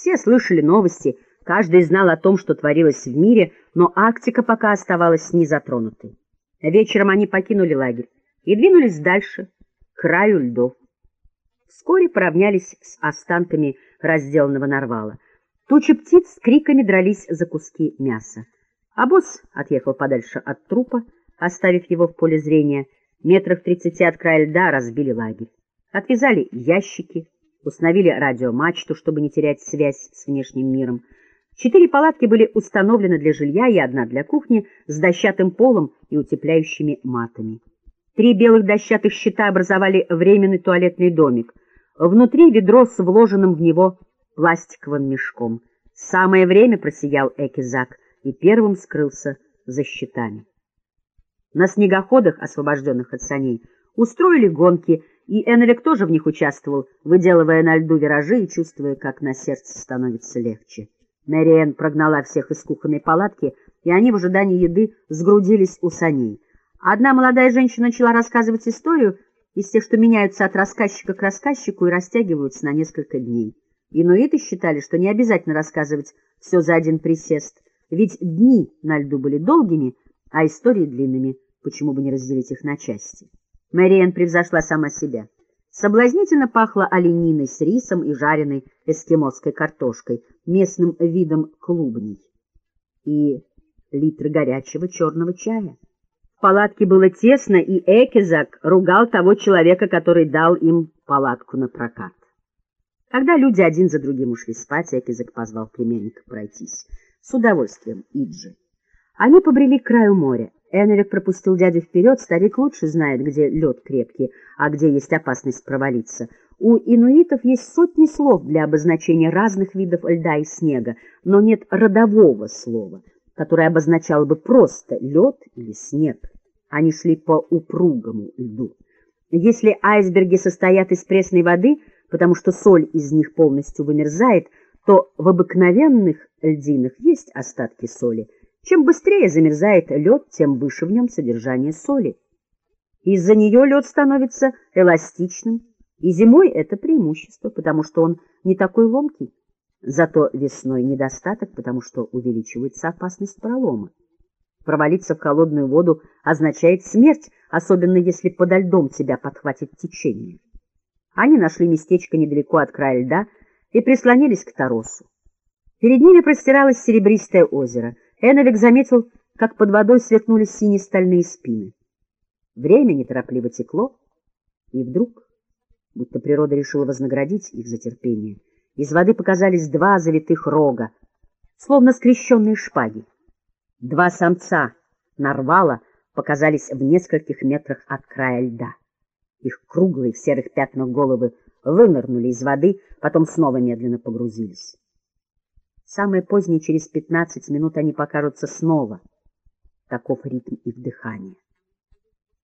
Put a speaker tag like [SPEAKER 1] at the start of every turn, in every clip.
[SPEAKER 1] Все слышали новости, каждый знал о том, что творилось в мире, но Арктика пока оставалась незатронутой. Вечером они покинули лагерь и двинулись дальше, к краю льдов. Вскоре поравнялись с останками разделанного нарвала. Тучи птиц с криками дрались за куски мяса. А отъехал подальше от трупа, оставив его в поле зрения. Метрах тридцати от края льда разбили лагерь. Отвязали ящики, установили радиомачту, чтобы не терять связь с внешним миром. Четыре палатки были установлены для жилья и одна для кухни с дощатым полом и утепляющими матами. Три белых дощатых щита образовали временный туалетный домик. Внутри ведро с вложенным в него пластиковым мешком. Самое время просиял Экизак и первым скрылся за щитами. На снегоходах, освобожденных от саней, устроили гонки, и Эннвик тоже в них участвовал, выделывая на льду виражи и чувствуя, как на сердце становится легче. Мэриэн прогнала всех из кухонной палатки, и они в ожидании еды сгрудились у саней. Одна молодая женщина начала рассказывать историю из тех, что меняются от рассказчика к рассказчику и растягиваются на несколько дней. Инуиты считали, что не обязательно рассказывать все за один присест, ведь дни на льду были долгими, а истории длинными, почему бы не разделить их на части. Мэриэн превзошла сама себя. Соблазнительно пахло олениной с рисом и жареной эскимосской картошкой, местным видом клубней. И литр горячего черного чая. В палатке было тесно, и Экизак ругал того человека, который дал им палатку на прокат. Когда люди один за другим ушли спать, Экизак позвал племянника пройтись. С удовольствием, Иджи. Они побрели к краю моря. Эннвик пропустил дядю вперед, старик лучше знает, где лед крепкий, а где есть опасность провалиться. У инуитов есть сотни слов для обозначения разных видов льда и снега, но нет родового слова, которое обозначало бы просто лед или снег. Они шли по упругому льду. Если айсберги состоят из пресной воды, потому что соль из них полностью вымерзает, то в обыкновенных льдинах есть остатки соли — чем быстрее замерзает лед, тем выше в нем содержание соли. Из-за нее лед становится эластичным, и зимой это преимущество, потому что он не такой ломкий. Зато весной недостаток, потому что увеличивается опасность пролома. Провалиться в холодную воду означает смерть, особенно если подо льдом тебя подхватит течение. Они нашли местечко недалеко от края льда и прислонились к торосу. Перед ними простиралось серебристое озеро — Эновик заметил, как под водой сверкнули синие стальные спины. Время неторопливо текло, и вдруг, будто природа решила вознаградить их за терпение, из воды показались два завитых рога, словно скрещенные шпаги. Два самца нарвала показались в нескольких метрах от края льда. Их круглые в серых пятнах головы вынырнули из воды, потом снова медленно погрузились. Самое позднее, через пятнадцать минут, они покажутся снова. Таков ритм их дыхания.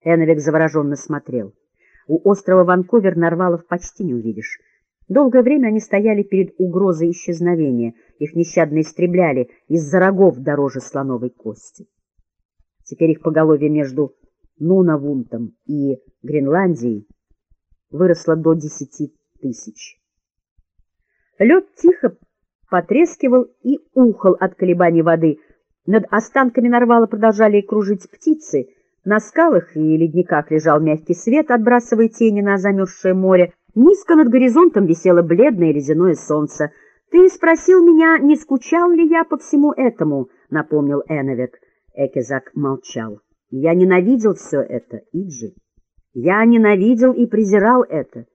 [SPEAKER 1] Эновик завороженно смотрел. У острова Ванкувер Нарвалов почти не увидишь. Долгое время они стояли перед угрозой исчезновения. Их нещадно истребляли из-за рогов дороже слоновой кости. Теперь их поголовье между Нунавунтом и Гренландией выросло до десяти тысяч. Лед тихо потрескивал и ухал от колебаний воды. Над останками нарвала продолжали кружить птицы. На скалах и ледниках лежал мягкий свет, отбрасывая тени на замерзшее море. Низко над горизонтом висело бледное ледяное солнце. «Ты спросил меня, не скучал ли я по всему этому?» — напомнил Эновик. Экизак молчал. «Я ненавидел все это, Иджи. Я ненавидел и презирал это.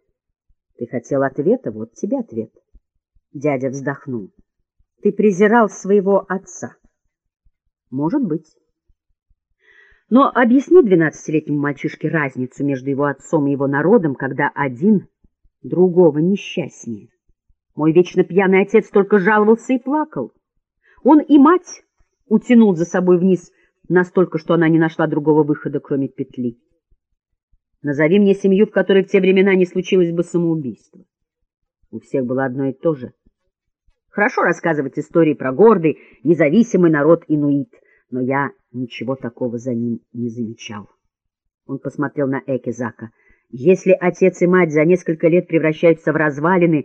[SPEAKER 1] Ты хотел ответа, вот тебе ответ». Дядя вздохнул. Ты презирал своего отца. Может быть. Но объясни двенадцатилетнему мальчишке разницу между его отцом и его народом, когда один другого несчастнее. Мой вечно пьяный отец только жаловался и плакал. Он и мать утянул за собой вниз настолько, что она не нашла другого выхода, кроме петли. Назови мне семью, в которой в те времена не случилось бы самоубийства. У всех было одно и то же — Хорошо рассказывать истории про гордый, независимый народ инуит, но я ничего такого за ним не замечал. Он посмотрел на Экизака. Если отец и мать за несколько лет превращаются в развалины,